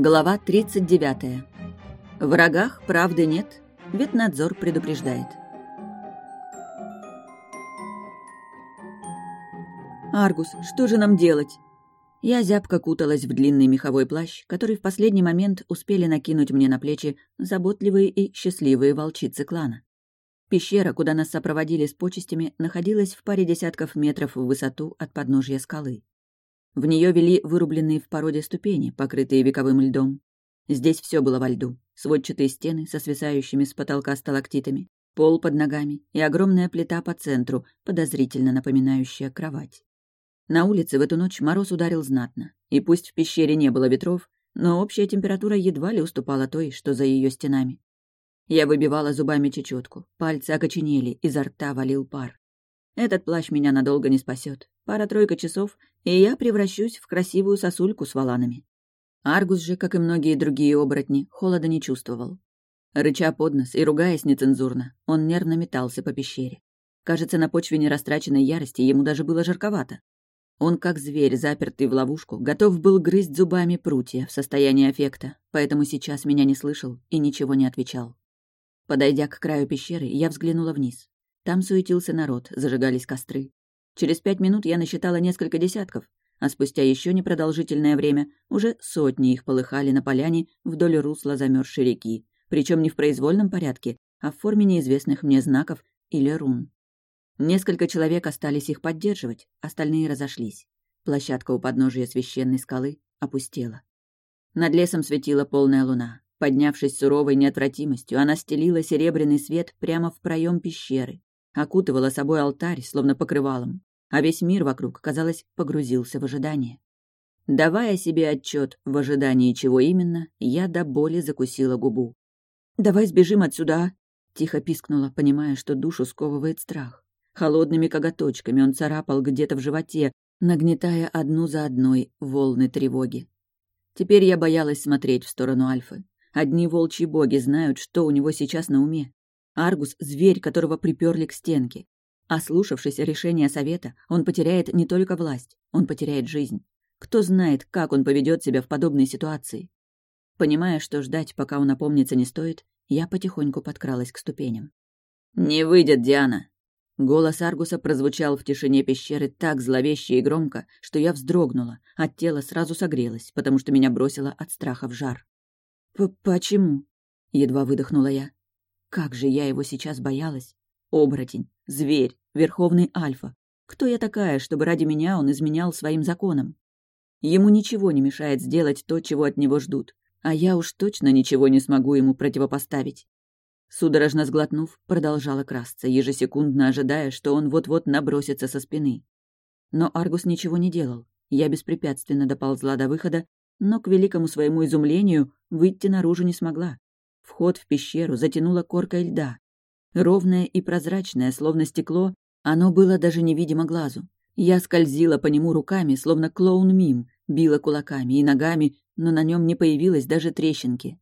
Глава 39. В врагах правды нет, ветнадзор предупреждает. «Аргус, что же нам делать?» Я зябко куталась в длинный меховой плащ, который в последний момент успели накинуть мне на плечи заботливые и счастливые волчицы клана. Пещера, куда нас сопроводили с почестями, находилась в паре десятков метров в высоту от подножья скалы. В нее вели вырубленные в породе ступени, покрытые вековым льдом. Здесь все было во льду. Сводчатые стены со свисающими с потолка сталактитами, пол под ногами и огромная плита по центру, подозрительно напоминающая кровать. На улице в эту ночь мороз ударил знатно, и пусть в пещере не было ветров, но общая температура едва ли уступала той, что за ее стенами. Я выбивала зубами чечетку, пальцы окоченели, изо рта валил пар. Этот плащ меня надолго не спасет. Пара-тройка часов, и я превращусь в красивую сосульку с валанами. Аргус же, как и многие другие оборотни, холода не чувствовал. Рыча под нос и ругаясь нецензурно, он нервно метался по пещере. Кажется, на почве нерастраченной ярости ему даже было жарковато. Он, как зверь, запертый в ловушку, готов был грызть зубами прутья в состоянии аффекта, поэтому сейчас меня не слышал и ничего не отвечал. Подойдя к краю пещеры, я взглянула вниз. Там суетился народ, зажигались костры. Через пять минут я насчитала несколько десятков, а спустя еще непродолжительное время уже сотни их полыхали на поляне вдоль русла замерзшей реки, причем не в произвольном порядке, а в форме неизвестных мне знаков или рун. Несколько человек остались их поддерживать, остальные разошлись. Площадка у подножия священной скалы опустела. Над лесом светила полная луна. Поднявшись суровой неотвратимостью, она стелила серебряный свет прямо в проем пещеры, окутывала собой алтарь, словно покрывалом а весь мир вокруг, казалось, погрузился в ожидание. Давая себе отчет в ожидании чего именно, я до боли закусила губу. «Давай сбежим отсюда!» а?» — тихо пискнула, понимая, что душу сковывает страх. Холодными коготочками он царапал где-то в животе, нагнетая одну за одной волны тревоги. Теперь я боялась смотреть в сторону Альфы. Одни волчьи боги знают, что у него сейчас на уме. Аргус — зверь, которого приперли к стенке. Ослушавшись решения совета, он потеряет не только власть, он потеряет жизнь. Кто знает, как он поведет себя в подобной ситуации. Понимая, что ждать, пока он опомнится, не стоит, я потихоньку подкралась к ступеням. «Не выйдет, Диана!» Голос Аргуса прозвучал в тишине пещеры так зловеще и громко, что я вздрогнула, а тело сразу согрелось, потому что меня бросило от страха в жар. «Почему?» — едва выдохнула я. «Как же я его сейчас боялась! Оборотень, зверь, верховный альфа. Кто я такая, чтобы ради меня он изменял своим законам? Ему ничего не мешает сделать то, чего от него ждут, а я уж точно ничего не смогу ему противопоставить. Судорожно сглотнув, продолжала красться, ежесекундно ожидая, что он вот-вот набросится со спины. Но Аргус ничего не делал. Я беспрепятственно доползла до выхода, но, к великому своему изумлению, выйти наружу не смогла. Вход в пещеру затянула коркой льда. Ровное и прозрачное, словно стекло, оно было даже невидимо глазу. Я скользила по нему руками, словно клоун-мим, била кулаками и ногами, но на нем не появилось даже трещинки.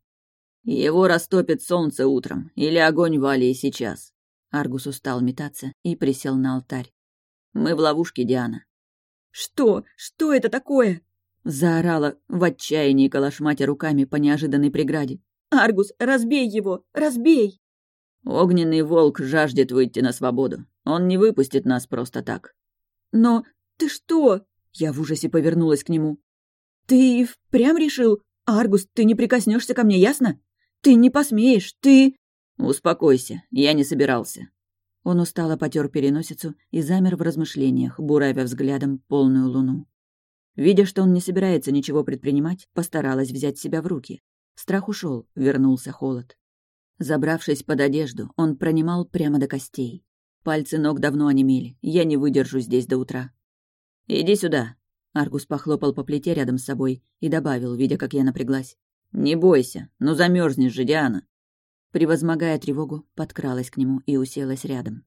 «Его растопит солнце утром, или огонь в Алии сейчас». Аргус устал метаться и присел на алтарь. «Мы в ловушке, Диана». «Что? Что это такое?» Заорала в отчаянии, калашматя руками по неожиданной преграде. «Аргус, разбей его! Разбей!» Огненный волк жаждет выйти на свободу. Он не выпустит нас просто так. Но ты что? Я в ужасе повернулась к нему. Ты впрямь решил? Аргус, ты не прикоснешься ко мне, ясно? Ты не посмеешь, ты... Успокойся, я не собирался. Он устало потер переносицу и замер в размышлениях, буравя взглядом полную луну. Видя, что он не собирается ничего предпринимать, постаралась взять себя в руки. Страх ушел, вернулся холод. Забравшись под одежду, он пронимал прямо до костей. Пальцы ног давно онемели, я не выдержу здесь до утра. «Иди сюда!» Аргус похлопал по плите рядом с собой и добавил, видя, как я напряглась. «Не бойся, ну замерзнешь же, Диана!» Превозмогая тревогу, подкралась к нему и уселась рядом.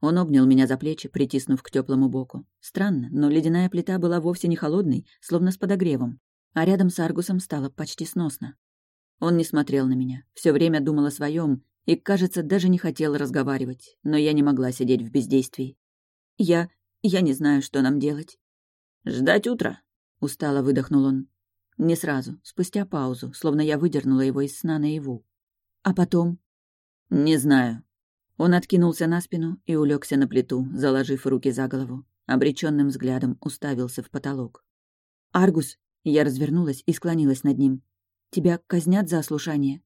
Он обнял меня за плечи, притиснув к теплому боку. Странно, но ледяная плита была вовсе не холодной, словно с подогревом, а рядом с Аргусом стало почти сносно. Он не смотрел на меня, все время думал о своем и, кажется, даже не хотел разговаривать, но я не могла сидеть в бездействии. Я... я не знаю, что нам делать. «Ждать утра», — устало выдохнул он. Не сразу, спустя паузу, словно я выдернула его из сна наяву. А потом? Не знаю. Он откинулся на спину и улегся на плиту, заложив руки за голову. Обреченным взглядом уставился в потолок. «Аргус!» Я развернулась и склонилась над ним. «Тебя казнят за ослушание?»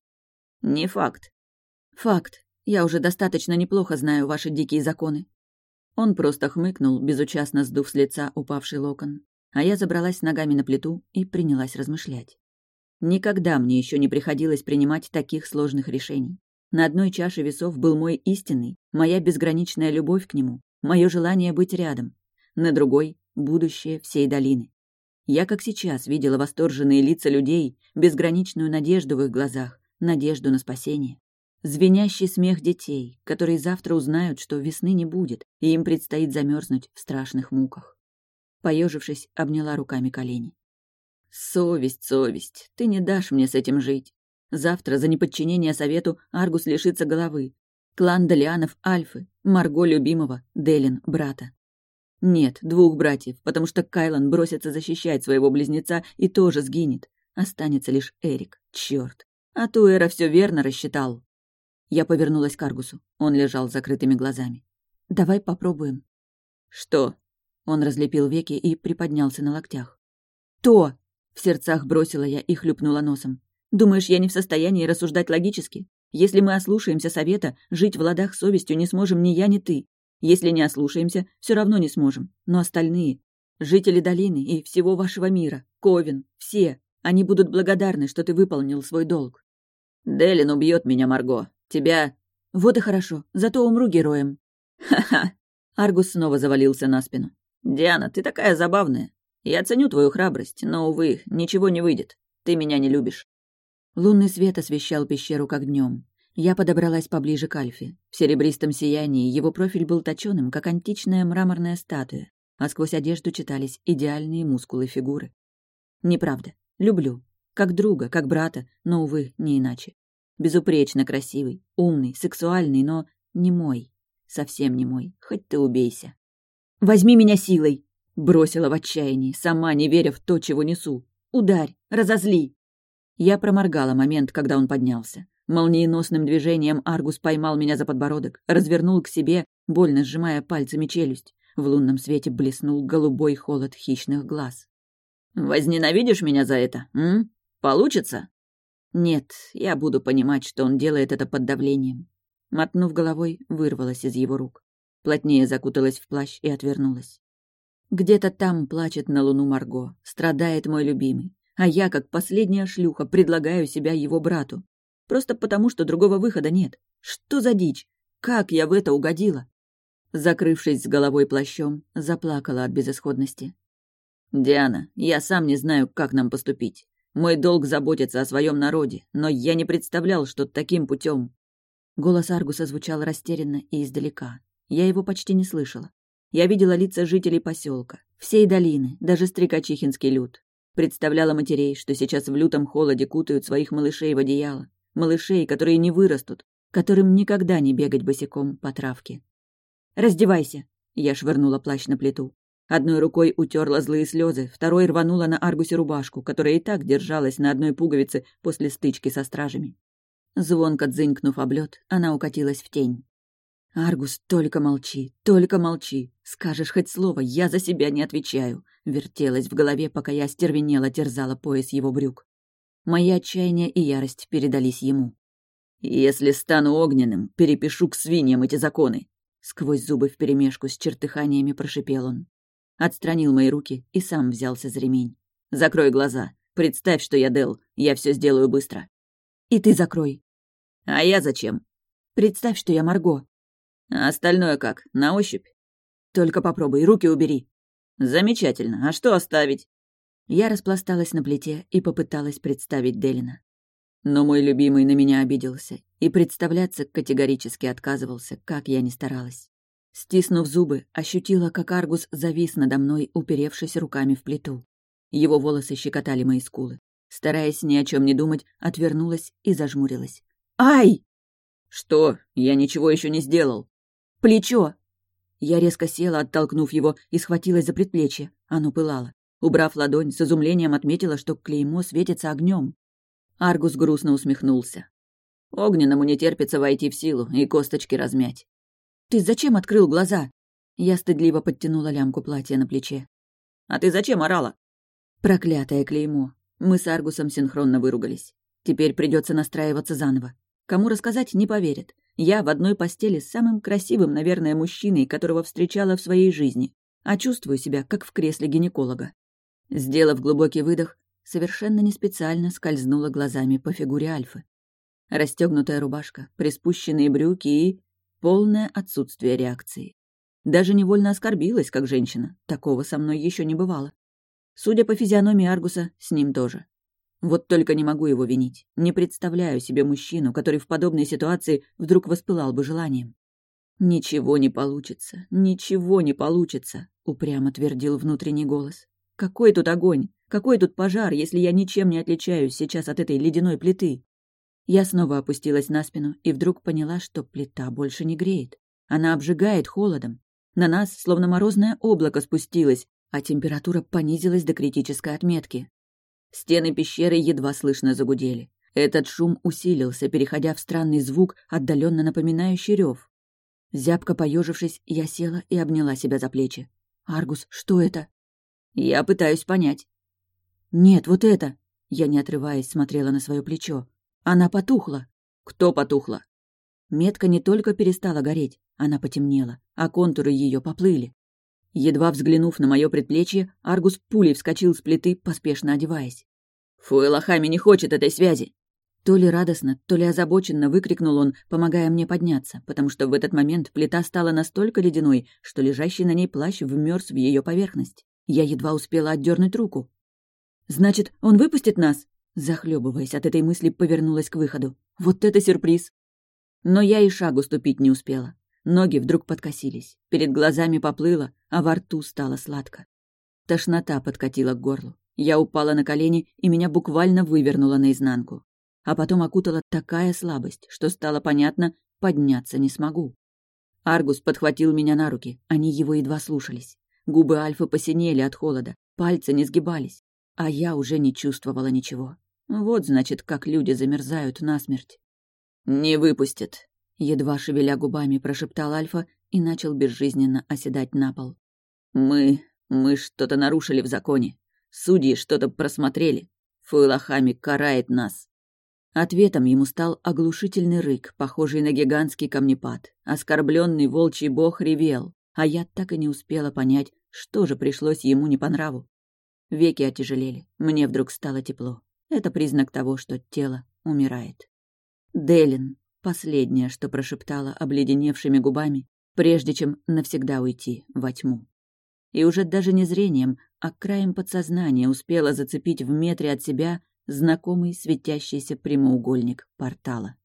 «Не факт». «Факт. Я уже достаточно неплохо знаю ваши дикие законы». Он просто хмыкнул, безучастно сдув с лица упавший локон а я забралась ногами на плиту и принялась размышлять. Никогда мне еще не приходилось принимать таких сложных решений. На одной чаше весов был мой истинный, моя безграничная любовь к нему, мое желание быть рядом. На другой — будущее всей долины. Я, как сейчас, видела восторженные лица людей, безграничную надежду в их глазах, надежду на спасение. Звенящий смех детей, которые завтра узнают, что весны не будет, и им предстоит замерзнуть в страшных муках. Поежившись, обняла руками колени. «Совесть, совесть, ты не дашь мне с этим жить. Завтра за неподчинение совету Аргус лишится головы. Клан Далианов — Альфы, Марго любимого, Делин — брата. Нет, двух братьев, потому что Кайлан бросится защищать своего близнеца и тоже сгинет. Останется лишь Эрик. Чёрт. А Туэра все верно рассчитал. Я повернулась к Аргусу. Он лежал с закрытыми глазами. «Давай попробуем». «Что?» Он разлепил веки и приподнялся на локтях. «То!» — в сердцах бросила я и хлюпнула носом. «Думаешь, я не в состоянии рассуждать логически? Если мы ослушаемся совета, жить в ладах совестью не сможем ни я, ни ты. Если не ослушаемся, все равно не сможем. Но остальные, жители долины и всего вашего мира, Ковен, все, они будут благодарны, что ты выполнил свой долг». «Делин убьет меня, Марго. Тебя...» «Вот и хорошо, зато умру героем». «Ха-ха!» Аргус снова завалился на спину. «Диана, ты такая забавная. Я ценю твою храбрость, но, увы, ничего не выйдет. Ты меня не любишь». Лунный свет освещал пещеру как днем. Я подобралась поближе к Альфе. В серебристом сиянии его профиль был точёным, как античная мраморная статуя, а сквозь одежду читались идеальные мускулы фигуры. Неправда. Люблю. Как друга, как брата, но, увы, не иначе. Безупречно красивый, умный, сексуальный, но не мой. Совсем не мой, хоть ты убейся. «Возьми меня силой!» Бросила в отчаянии, сама не веря в то, чего несу. «Ударь! Разозли!» Я проморгала момент, когда он поднялся. Молниеносным движением Аргус поймал меня за подбородок, развернул к себе, больно сжимая пальцами челюсть. В лунном свете блеснул голубой холод хищных глаз. «Возненавидишь меня за это, м? Получится?» «Нет, я буду понимать, что он делает это под давлением». Мотнув головой, вырвалась из его рук плотнее закуталась в плащ и отвернулась. Где-то там плачет на луну Марго, страдает мой любимый, а я, как последняя шлюха, предлагаю себя его брату. Просто потому, что другого выхода нет. Что за дичь? Как я в это угодила? Закрывшись с головой плащом, заплакала от безысходности. «Диана, я сам не знаю, как нам поступить. Мой долг заботиться о своем народе, но я не представлял, что таким путем. Голос Аргуса звучал растерянно и издалека. Я его почти не слышала. Я видела лица жителей поселка, всей долины, даже стрекачихинский люд. Представляла матерей, что сейчас в лютом холоде кутают своих малышей в одеяло. Малышей, которые не вырастут, которым никогда не бегать босиком по травке. «Раздевайся!» Я швырнула плащ на плиту. Одной рукой утерла злые слезы, второй рванула на Аргусе рубашку, которая и так держалась на одной пуговице после стычки со стражами. Звонко дзынькнув об лед, она укатилась в тень. «Аргус, только молчи, только молчи. Скажешь хоть слово, я за себя не отвечаю», — вертелась в голове, пока я стервенела терзала пояс его брюк. Мои отчаяние и ярость передались ему. «Если стану огненным, перепишу к свиньям эти законы», — сквозь зубы вперемешку с чертыханиями прошипел он. Отстранил мои руки и сам взялся за ремень. «Закрой глаза. Представь, что я Дел. Я все сделаю быстро». «И ты закрой». «А я зачем?» «Представь, что я Марго. А остальное как, на ощупь? Только попробуй, руки убери. Замечательно. А что оставить? Я распласталась на плите и попыталась представить Делина. Но мой любимый на меня обиделся и представляться категорически отказывался, как я ни старалась. Стиснув зубы, ощутила, как Аргус завис надо мной, уперевшись руками в плиту. Его волосы щекотали мои скулы. Стараясь ни о чем не думать, отвернулась и зажмурилась. «Ай!» «Что? Я ничего еще не сделал!» Плечо!» Я резко села, оттолкнув его, и схватилась за предплечье. Оно пылало. Убрав ладонь, с изумлением отметила, что клеймо светится огнем. Аргус грустно усмехнулся. Огненному не терпится войти в силу и косточки размять. «Ты зачем открыл глаза?» Я стыдливо подтянула лямку платья на плече. «А ты зачем орала?» Проклятое клеймо. Мы с Аргусом синхронно выругались. Теперь придется настраиваться заново. Кому рассказать, не поверят. Я в одной постели с самым красивым, наверное, мужчиной, которого встречала в своей жизни, а чувствую себя, как в кресле гинеколога. Сделав глубокий выдох, совершенно не специально скользнула глазами по фигуре Альфы. Расстегнутая рубашка, приспущенные брюки и... полное отсутствие реакции. Даже невольно оскорбилась, как женщина. Такого со мной еще не бывало. Судя по физиономии Аргуса, с ним тоже. Вот только не могу его винить. Не представляю себе мужчину, который в подобной ситуации вдруг воспылал бы желанием. «Ничего не получится, ничего не получится», — упрямо твердил внутренний голос. «Какой тут огонь? Какой тут пожар, если я ничем не отличаюсь сейчас от этой ледяной плиты?» Я снова опустилась на спину и вдруг поняла, что плита больше не греет. Она обжигает холодом. На нас словно морозное облако спустилось, а температура понизилась до критической отметки. Стены пещеры едва слышно загудели. Этот шум усилился, переходя в странный звук, отдаленно напоминающий рев. Зябко поежившись, я села и обняла себя за плечи. «Аргус, что это?» «Я пытаюсь понять». «Нет, вот это!» Я, не отрываясь, смотрела на свое плечо. «Она потухла». «Кто потухла?» Метка не только перестала гореть, она потемнела, а контуры ее поплыли. Едва взглянув на мое предплечье, Аргус пулей вскочил с плиты, поспешно одеваясь. «Фуэлахами не хочет этой связи!» То ли радостно, то ли озабоченно выкрикнул он, помогая мне подняться, потому что в этот момент плита стала настолько ледяной, что лежащий на ней плащ вмерз в ее поверхность. Я едва успела отдернуть руку. «Значит, он выпустит нас?» Захлебываясь от этой мысли, повернулась к выходу. «Вот это сюрприз!» Но я и шагу ступить не успела. Ноги вдруг подкосились, перед глазами поплыло, а во рту стало сладко. Тошнота подкатила к горлу. Я упала на колени, и меня буквально вывернуло наизнанку. А потом окутала такая слабость, что стало понятно, подняться не смогу. Аргус подхватил меня на руки, они его едва слушались. Губы Альфы посинели от холода, пальцы не сгибались, а я уже не чувствовала ничего. Вот, значит, как люди замерзают насмерть. «Не выпустят», Едва шевеля губами прошептал Альфа и начал безжизненно оседать на пол. «Мы... мы что-то нарушили в законе. Судьи что-то просмотрели. Фуэлахами карает нас». Ответом ему стал оглушительный рык, похожий на гигантский камнепад. Оскорбленный волчий бог ревел, а я так и не успела понять, что же пришлось ему не по нраву. Веки отяжелели, мне вдруг стало тепло. Это признак того, что тело умирает. Делин, Последнее, что прошептала обледеневшими губами, прежде чем навсегда уйти во тьму. И уже даже не зрением, а краем подсознания успела зацепить в метре от себя знакомый светящийся прямоугольник портала.